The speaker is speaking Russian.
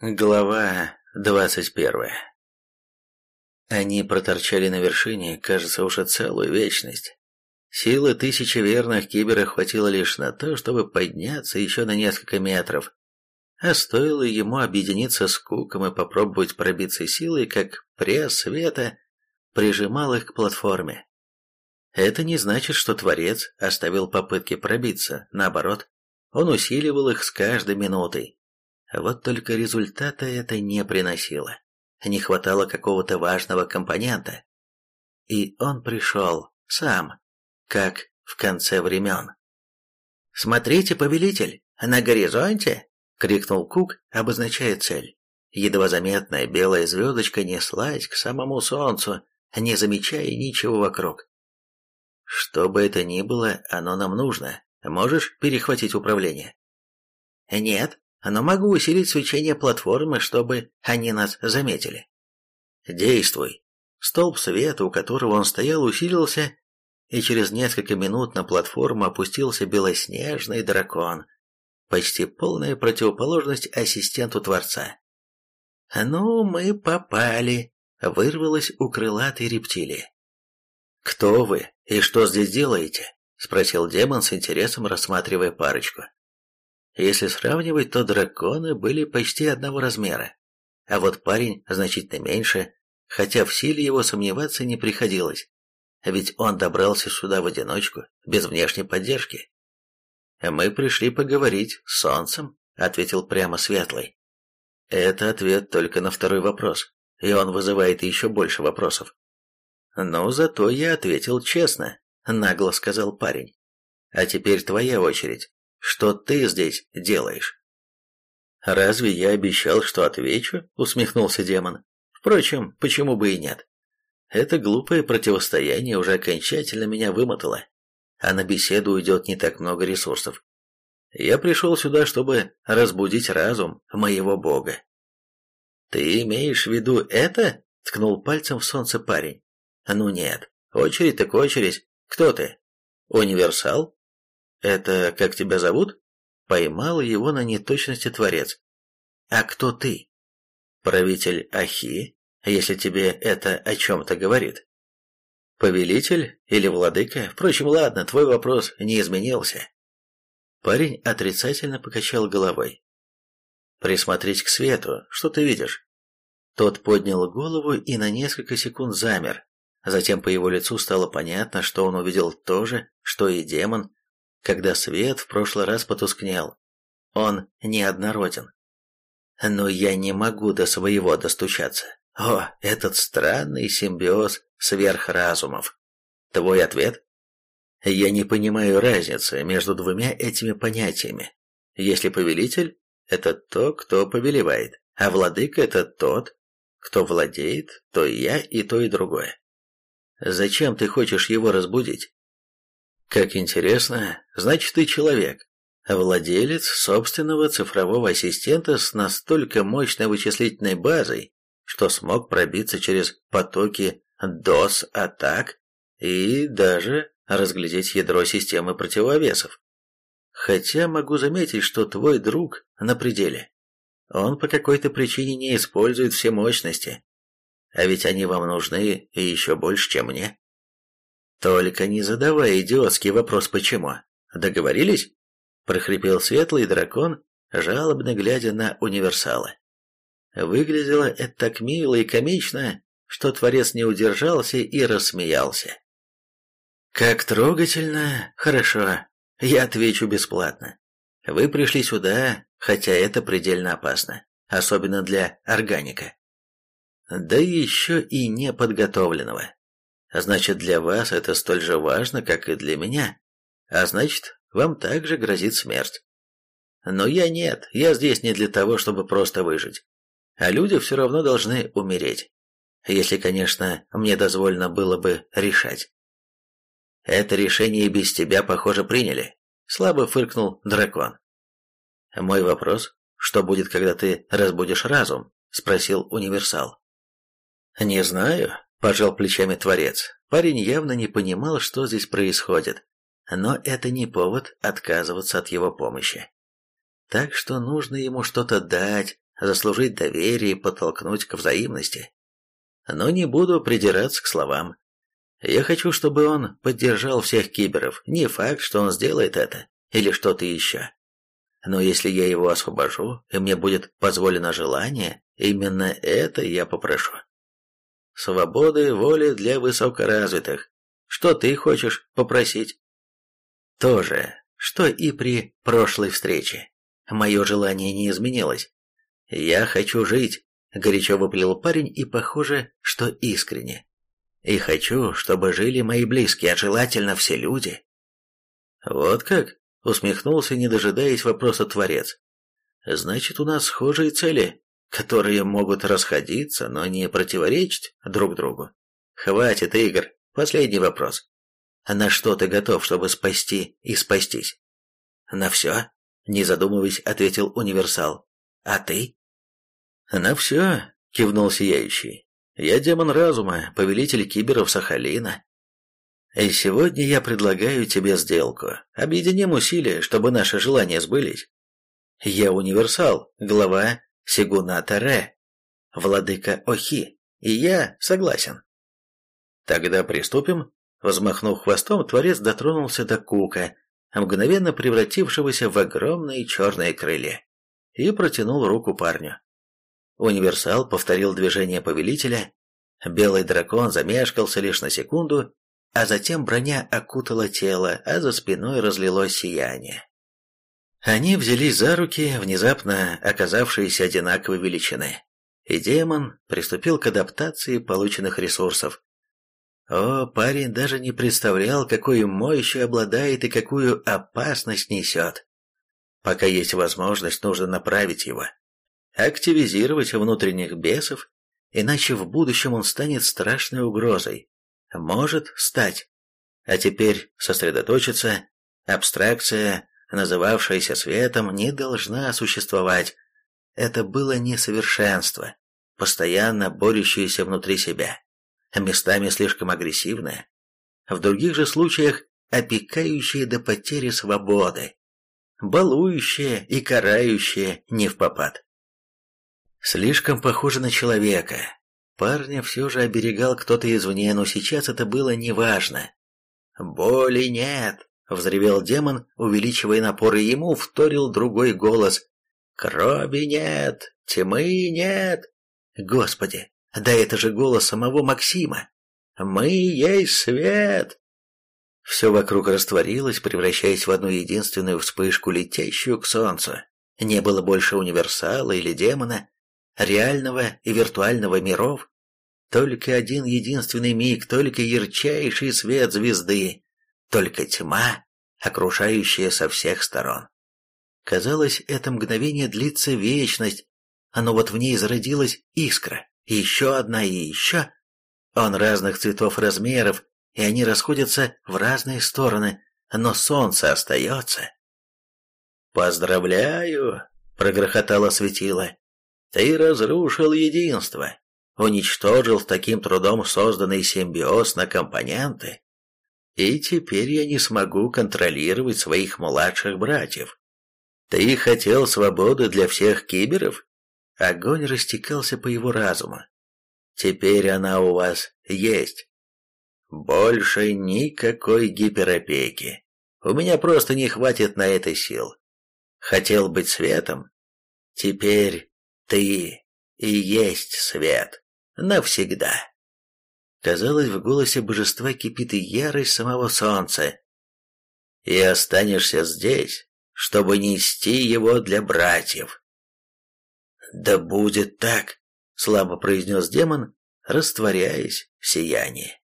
Глава двадцать первая Они проторчали на вершине, кажется, уже целую вечность. Силы тысячи верных кибера хватило лишь на то, чтобы подняться еще на несколько метров. А стоило ему объединиться с Куком и попробовать пробиться силой, как пресс света прижимал их к платформе. Это не значит, что Творец оставил попытки пробиться, наоборот, он усиливал их с каждой минутой. Вот только результата это не приносило. Не хватало какого-то важного компонента. И он пришел сам, как в конце времен. «Смотрите, повелитель, на горизонте!» — крикнул Кук, обозначая цель. Едва заметная белая звездочка неслась к самому солнцу, не замечая ничего вокруг. «Что бы это ни было, оно нам нужно. Можешь перехватить управление?» «Нет», но могу усилить свечение платформы, чтобы они нас заметили. Действуй. Столб света, у которого он стоял, усилился, и через несколько минут на платформу опустился белоснежный дракон, почти полная противоположность ассистенту Творца. «Ну, мы попали», — вырвалось у крылатой рептилии. «Кто вы и что здесь делаете?» — спросил демон с интересом, рассматривая парочку. Если сравнивать, то драконы были почти одного размера, а вот парень значительно меньше, хотя в силе его сомневаться не приходилось, ведь он добрался сюда в одиночку, без внешней поддержки. «Мы пришли поговорить с солнцем», — ответил прямо Светлый. Это ответ только на второй вопрос, и он вызывает еще больше вопросов. «Ну, зато я ответил честно», — нагло сказал парень. «А теперь твоя очередь. Что ты здесь делаешь?» «Разве я обещал, что отвечу?» — усмехнулся демон. «Впрочем, почему бы и нет? Это глупое противостояние уже окончательно меня вымотало, а на беседу уйдет не так много ресурсов. Я пришел сюда, чтобы разбудить разум моего бога». «Ты имеешь в виду это?» — ткнул пальцем в солнце парень. «Ну нет, очередь так очередь. Кто ты? Универсал?» «Это как тебя зовут?» Поймал его на неточности Творец. «А кто ты?» «Правитель Ахи, если тебе это о чем-то говорит». «Повелитель или владыка? Впрочем, ладно, твой вопрос не изменился». Парень отрицательно покачал головой. «Присмотреть к свету, что ты видишь?» Тот поднял голову и на несколько секунд замер. Затем по его лицу стало понятно, что он увидел то же, что и демон, когда свет в прошлый раз потускнел. Он неоднороден. Но я не могу до своего достучаться. О, этот странный симбиоз сверхразумов. Твой ответ? Я не понимаю разницы между двумя этими понятиями. Если повелитель – это то, кто повелевает, а владыка – это тот, кто владеет, то и я, и то, и другое. Зачем ты хочешь его разбудить? Как интересно, значит ты человек, владелец собственного цифрового ассистента с настолько мощной вычислительной базой, что смог пробиться через потоки DOS-атак и даже разглядеть ядро системы противовесов. Хотя могу заметить, что твой друг на пределе. Он по какой-то причине не использует все мощности. А ведь они вам нужны и еще больше, чем мне. «Только не задавай идиотский вопрос «почему?». Договорились?» – прохрипел светлый дракон, жалобно глядя на универсала. Выглядело это так мило и комично, что творец не удержался и рассмеялся. «Как трогательно! Хорошо, я отвечу бесплатно. Вы пришли сюда, хотя это предельно опасно, особенно для органика. Да еще и неподготовленного. Значит, для вас это столь же важно, как и для меня. А значит, вам также грозит смерть. Но я нет, я здесь не для того, чтобы просто выжить. А люди все равно должны умереть. Если, конечно, мне дозволено было бы решать. Это решение без тебя, похоже, приняли. Слабо фыркнул дракон. Мой вопрос, что будет, когда ты разбудишь разум? Спросил универсал. Не знаю, Пожал плечами Творец. Парень явно не понимал, что здесь происходит, но это не повод отказываться от его помощи. Так что нужно ему что-то дать, заслужить доверие и подтолкнуть к взаимности. Но не буду придираться к словам. Я хочу, чтобы он поддержал всех киберов. Не факт, что он сделает это, или что-то еще. Но если я его освобожу, и мне будет позволено желание, именно это я попрошу. Свободы, воли для высокоразвитых. Что ты хочешь попросить? То же, что и при прошлой встрече. Мое желание не изменилось. Я хочу жить, горячо выплел парень и, похоже, что искренне. И хочу, чтобы жили мои близкие, а желательно все люди. Вот как? Усмехнулся, не дожидаясь вопроса Творец. Значит, у нас схожие цели, которые могут расходиться, но не противоречить друг другу. Хватит игр. Последний вопрос. На что ты готов, чтобы спасти и спастись? На все, не задумываясь, ответил универсал. А ты? На все, кивнул сияющий. Я демон разума, повелитель киберов Сахалина. И сегодня я предлагаю тебе сделку. Объединим усилия, чтобы наши желания сбылись. Я универсал, глава Сигуната Ре, владыка Охи, и я согласен. Тогда приступим. Взмахнув хвостом, творец дотронулся до кука, мгновенно превратившегося в огромные черные крылья, и протянул руку парню. Универсал повторил движение повелителя, белый дракон замешкался лишь на секунду а затем броня окутала тело, а за спиной разлилось сияние. Они взялись за руки, внезапно оказавшиеся одинаковой величины, и демон приступил к адаптации полученных ресурсов. О, парень даже не представлял, какой мощью обладает и какую опасность несет. Пока есть возможность, нужно направить его, активизировать внутренних бесов, иначе в будущем он станет страшной угрозой может стать. А теперь сосредоточиться, абстракция, называвшаяся светом, не должна существовать. Это было несовершенство, постоянно борющееся внутри себя, местами слишком агрессивное, в других же случаях опекающее до потери свободы, балующее и карающее не в попад. Слишком похоже на человека, Парня все же оберегал кто-то извне, но сейчас это было неважно. «Боли нет!» — взревел демон, увеличивая напор, и ему вторил другой голос. «Крови нет! Тьмы нет!» «Господи, да это же голос самого Максима! Мы есть свет!» Все вокруг растворилось, превращаясь в одну единственную вспышку, летящую к солнцу. Не было больше универсала или демона, реального и виртуального миров, только один единственный миг, только ярчайший свет звезды, только тьма, окружающая со всех сторон. Казалось, это мгновение длится вечность, но вот в ней зародилась искра, еще одна и еще. Он разных цветов размеров, и они расходятся в разные стороны, но солнце остается. «Поздравляю!» — прогрохотало светило. Ты разрушил единство, уничтожил таким трудом созданный симбиоз на компоненты, и теперь я не смогу контролировать своих младших братьев. Ты хотел свободы для всех киберов? Огонь растекался по его разуму. Теперь она у вас есть. Больше никакой гиперопеки. У меня просто не хватит на это сил. Хотел быть светом. Теперь ты и есть свет. Навсегда. Казалось, в голосе божества кипит и ярость самого солнца. И останешься здесь, чтобы нести его для братьев. Да будет так, слабо произнес демон, растворяясь в сиянии.